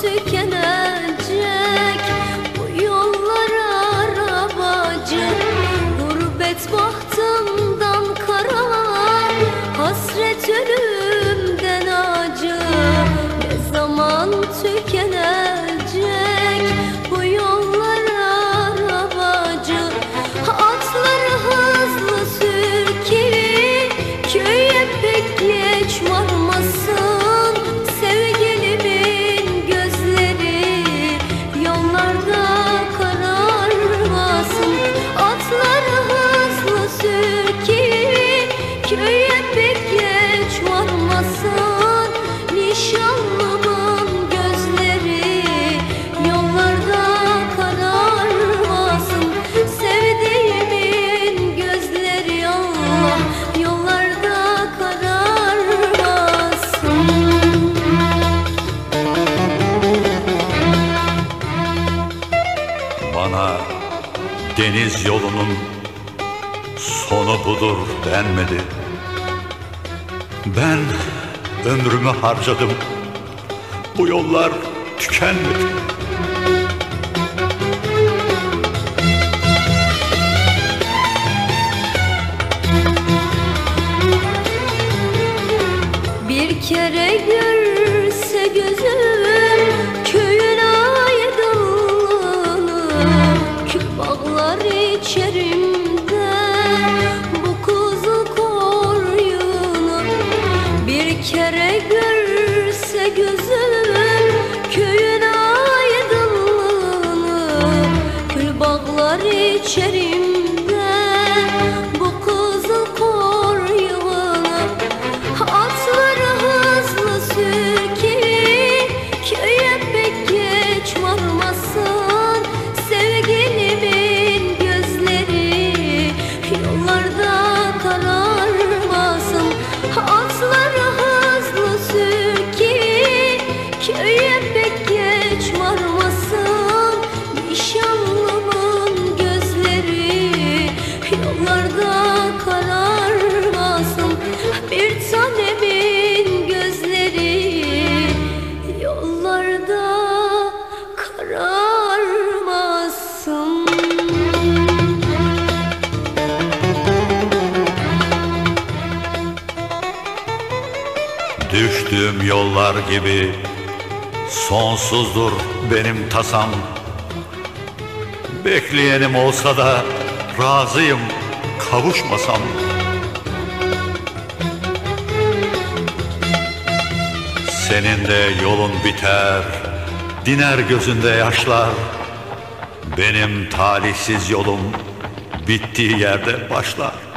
tükenen Bana deniz yolunun sonu budur denmedi. Ben ömrümü harcadım. Bu yollar tükenmedi. Bir kere görse gözüm içeri Düştüğüm yollar gibi sonsuzdur benim tasam. Bekleyenim olsa da razıyım kavuşmasam. Senin de yolun biter, diner gözünde yaşlar. Benim talihsiz yolum bittiği yerde başlar.